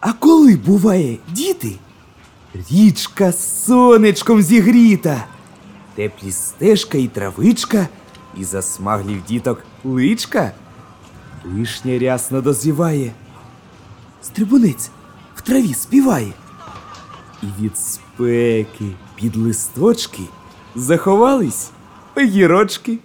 А коли буває, діти? Річка сонечком зігріта, теплі стежка і травичка, і засмаглів діток личка. Вишня рясно дозріває. Стрибунець в траві співає. І від спеки під листочки заховались огірочки.